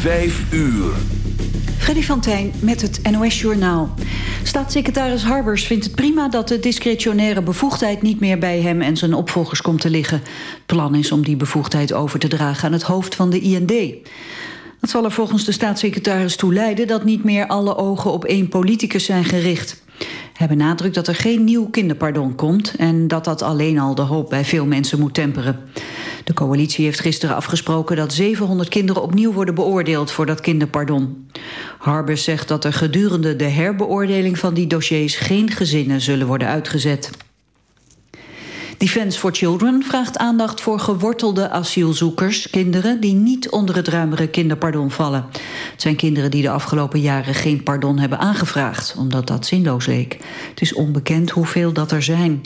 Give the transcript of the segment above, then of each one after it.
Vijf uur. Freddy van Tijn met het NOS-journaal. Staatssecretaris Harbers vindt het prima dat de discretionaire bevoegdheid niet meer bij hem en zijn opvolgers komt te liggen. Plan is om die bevoegdheid over te dragen aan het hoofd van de IND. Dat zal er volgens de staatssecretaris toe leiden dat niet meer alle ogen op één politicus zijn gericht. Hij benadrukt dat er geen nieuw kinderpardon komt en dat dat alleen al de hoop bij veel mensen moet temperen. De coalitie heeft gisteren afgesproken dat 700 kinderen opnieuw worden beoordeeld voor dat kinderpardon. Harbers zegt dat er gedurende de herbeoordeling van die dossiers geen gezinnen zullen worden uitgezet. Defence for Children vraagt aandacht voor gewortelde asielzoekers, kinderen die niet onder het ruimere kinderpardon vallen. Het zijn kinderen die de afgelopen jaren geen pardon hebben aangevraagd, omdat dat zinloos leek. Het is onbekend hoeveel dat er zijn.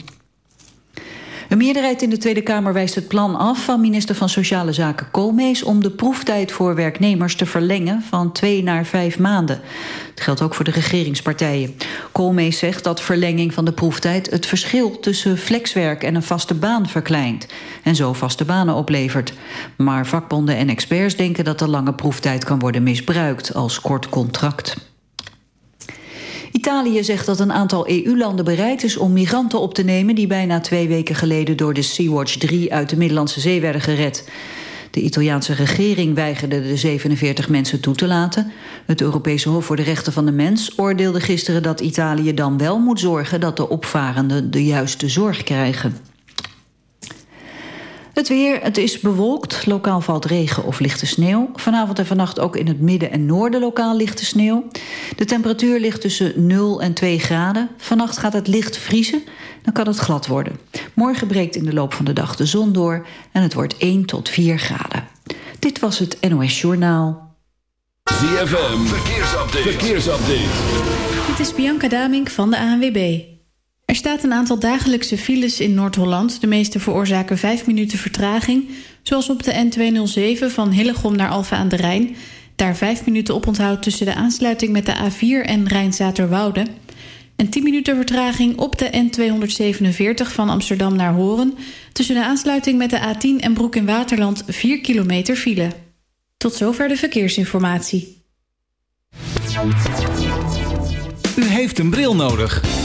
Een meerderheid in de Tweede Kamer wijst het plan af van minister van Sociale Zaken Koolmees om de proeftijd voor werknemers te verlengen van twee naar vijf maanden. Het geldt ook voor de regeringspartijen. Koolmees zegt dat verlenging van de proeftijd het verschil tussen flexwerk en een vaste baan verkleint en zo vaste banen oplevert. Maar vakbonden en experts denken dat de lange proeftijd kan worden misbruikt als kort contract. Italië zegt dat een aantal EU-landen bereid is om migranten op te nemen... die bijna twee weken geleden door de Sea-Watch 3 uit de Middellandse Zee werden gered. De Italiaanse regering weigerde de 47 mensen toe te laten. Het Europese Hof voor de Rechten van de Mens oordeelde gisteren dat Italië dan wel moet zorgen... dat de opvarenden de juiste zorg krijgen. Het weer, het is bewolkt. Lokaal valt regen of lichte sneeuw. Vanavond en vannacht ook in het midden en noorden lokaal lichte sneeuw. De temperatuur ligt tussen 0 en 2 graden. Vannacht gaat het licht vriezen, dan kan het glad worden. Morgen breekt in de loop van de dag de zon door... en het wordt 1 tot 4 graden. Dit was het NOS Journaal. ZFM, verkeersupdate. verkeersupdate. Dit is Bianca Damink van de ANWB. Er staat een aantal dagelijkse files in Noord-Holland. De meeste veroorzaken 5 minuten vertraging. Zoals op de N207 van Hillegom naar Alfa aan de Rijn. Daar 5 minuten oponthoud tussen de aansluiting met de A4 en Rijnzaterwoude. En 10 minuten vertraging op de N247 van Amsterdam naar Horen. Tussen de aansluiting met de A10 en Broek in Waterland 4 kilometer file. Tot zover de verkeersinformatie. U heeft een bril nodig.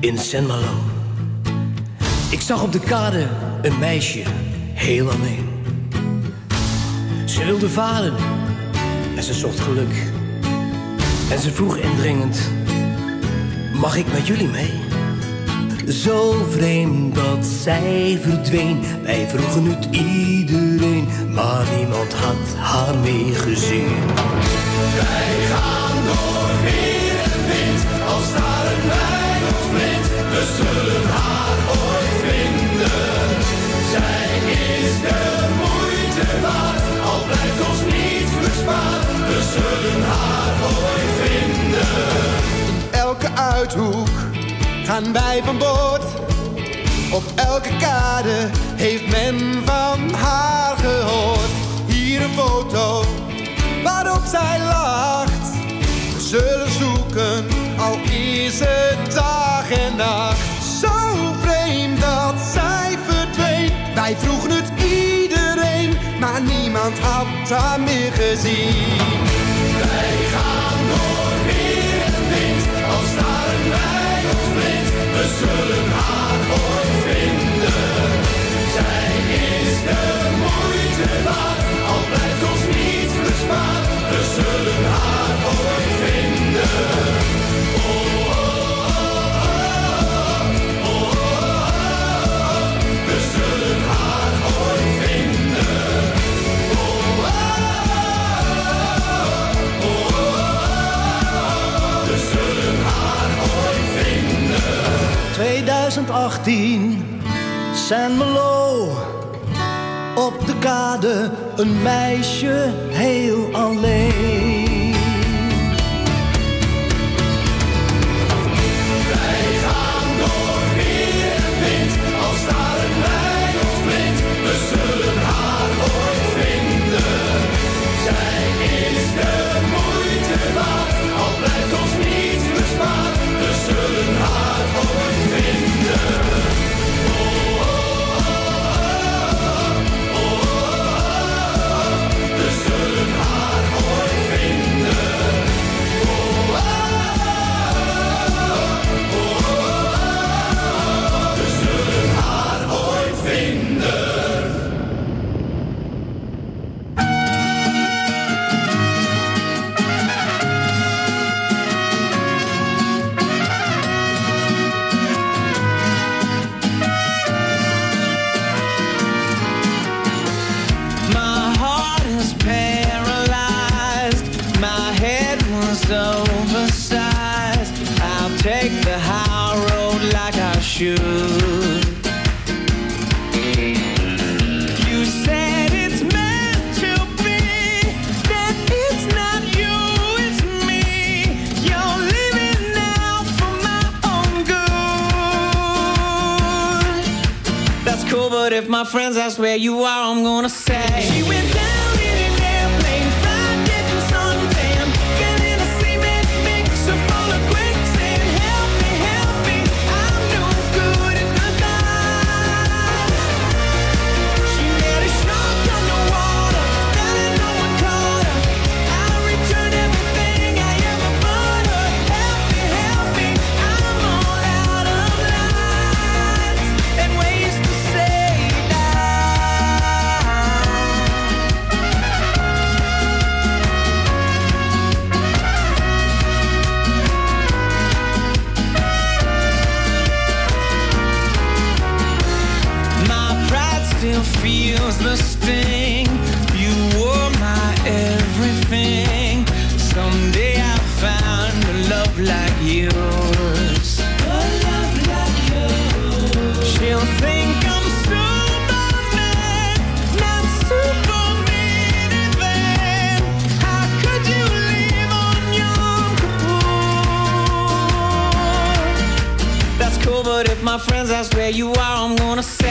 In Saint Malo. Ik zag op de kade een meisje, heel alleen. Ze wilde varen en ze zocht geluk. En ze vroeg indringend, mag ik met jullie mee? Zo vreemd dat zij verdween. Wij vroegen het iedereen, maar niemand had haar meegezien. Wij gaan door weer en wind, als staren wij ons blind. We zullen haar ooit vinden. Zij is de moeite waard, al blijft ons niets bespaard. We zullen haar ooit vinden. Elke uithoek gaan wij van boord. Op elke kade heeft men van haar gehoord. Hier een foto waarop zij lacht. We zullen zoeken, al is het dag en nacht. Zo vreemd dat zij verdween. Wij vroegen het iedereen, maar niemand had haar meer gezien. We zullen haar ooit vinden. Zij is 2018, Saint Malo. Op de kade een meisje heel alleen. Still feels the sting. You were my everything. Someday I'll find a love like yours. A love like yours. She'll think I'm Superman, not Superman. How could you on? That's cool, but if my friends ask where you are, I'm gonna say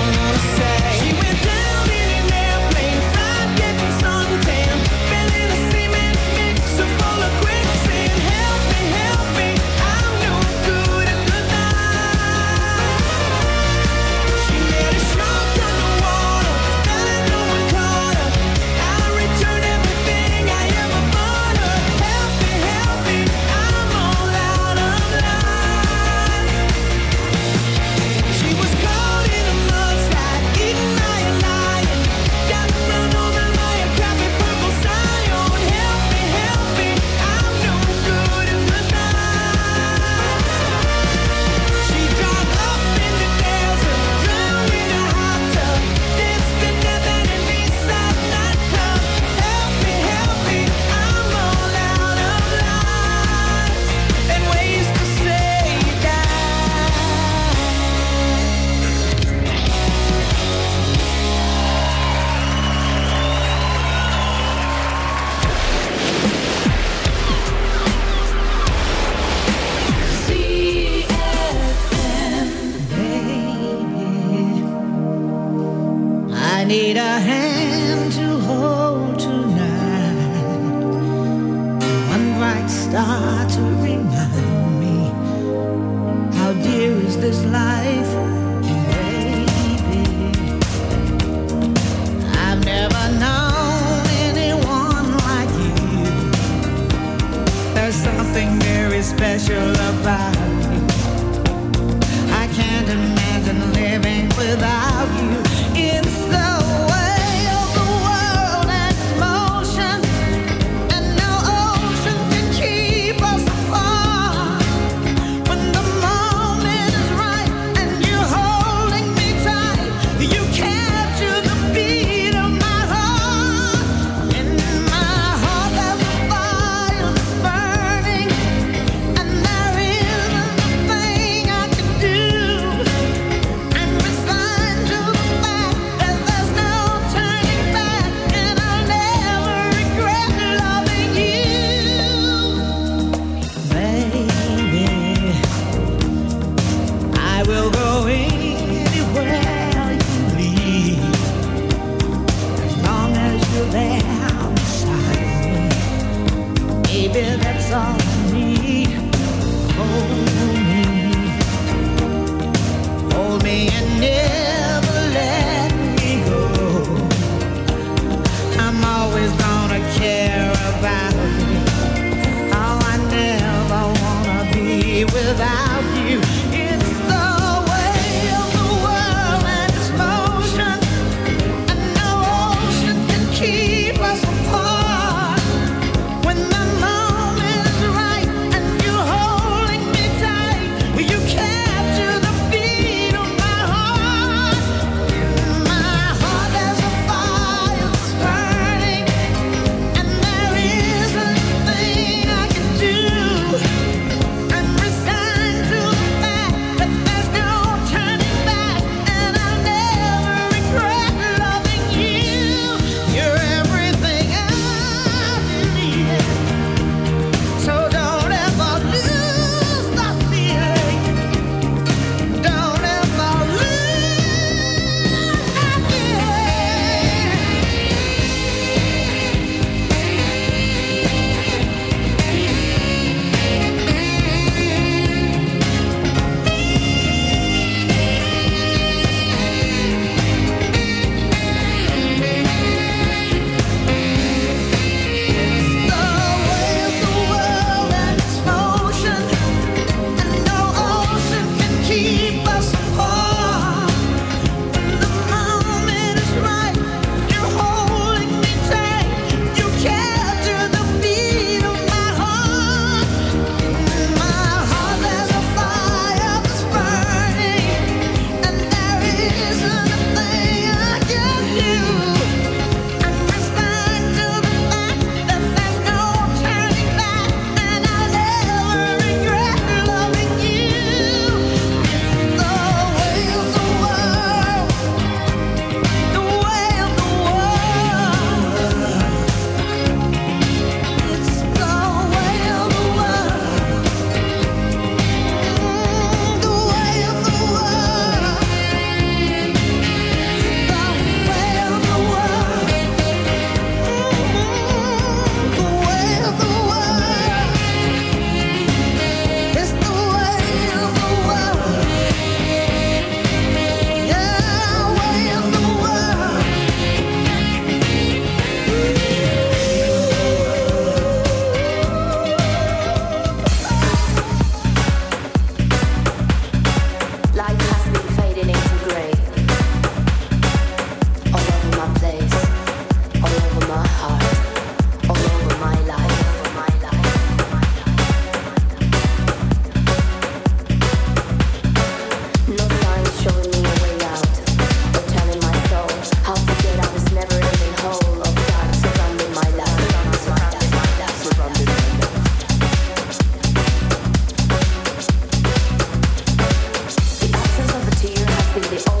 Baby,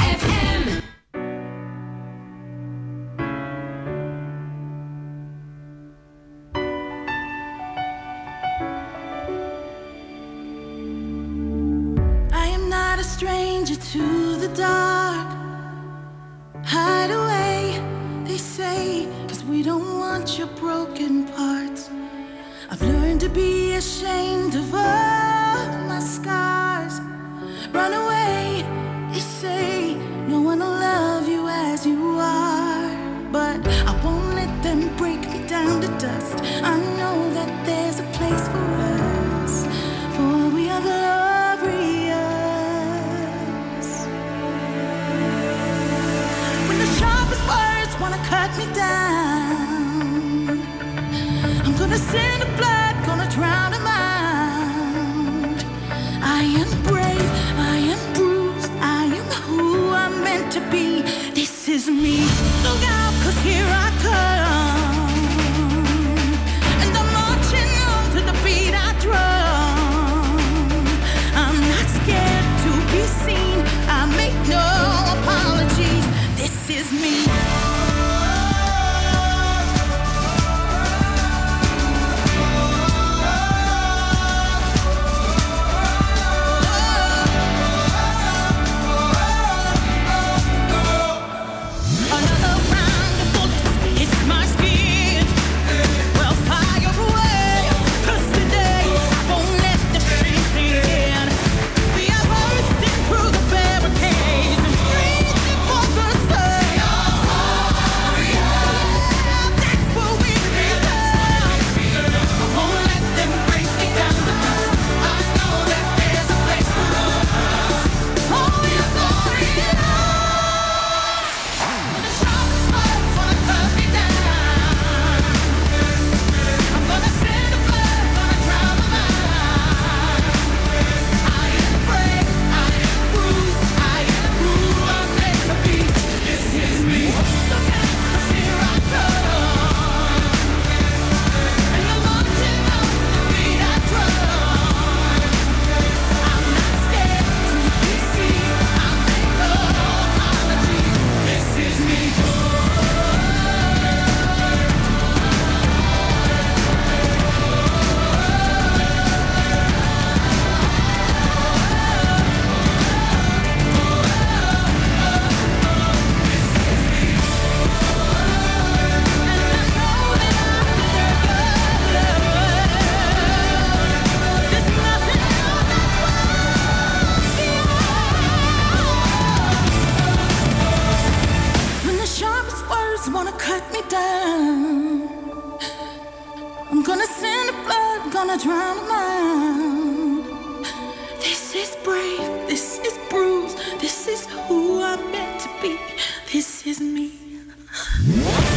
me.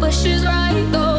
But she's right though.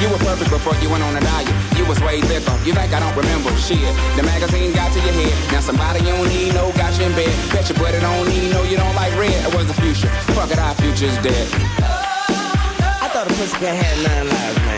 You were perfect before you went on a diet. You was way thicker. You think I don't remember shit? The magazine got to your head. Now somebody you don't need no got you in bed. Bet your put don't need no you don't like red. It was the future. Fuck it, our future's dead. I thought a pussycat have nine lives.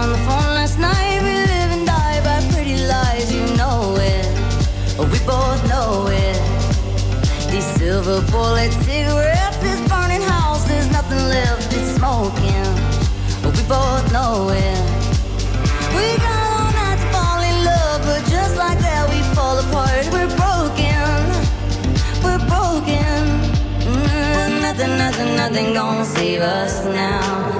on the phone last night. We live and die by pretty lies, you know it. We both know it. These silver bullet cigarettes, this burning house, there's nothing left, it's smoking. We both know it. We got all night to fall in love, but just like that, we fall apart. We're broken. We're broken. Mm, nothing, nothing, nothing gonna save us now.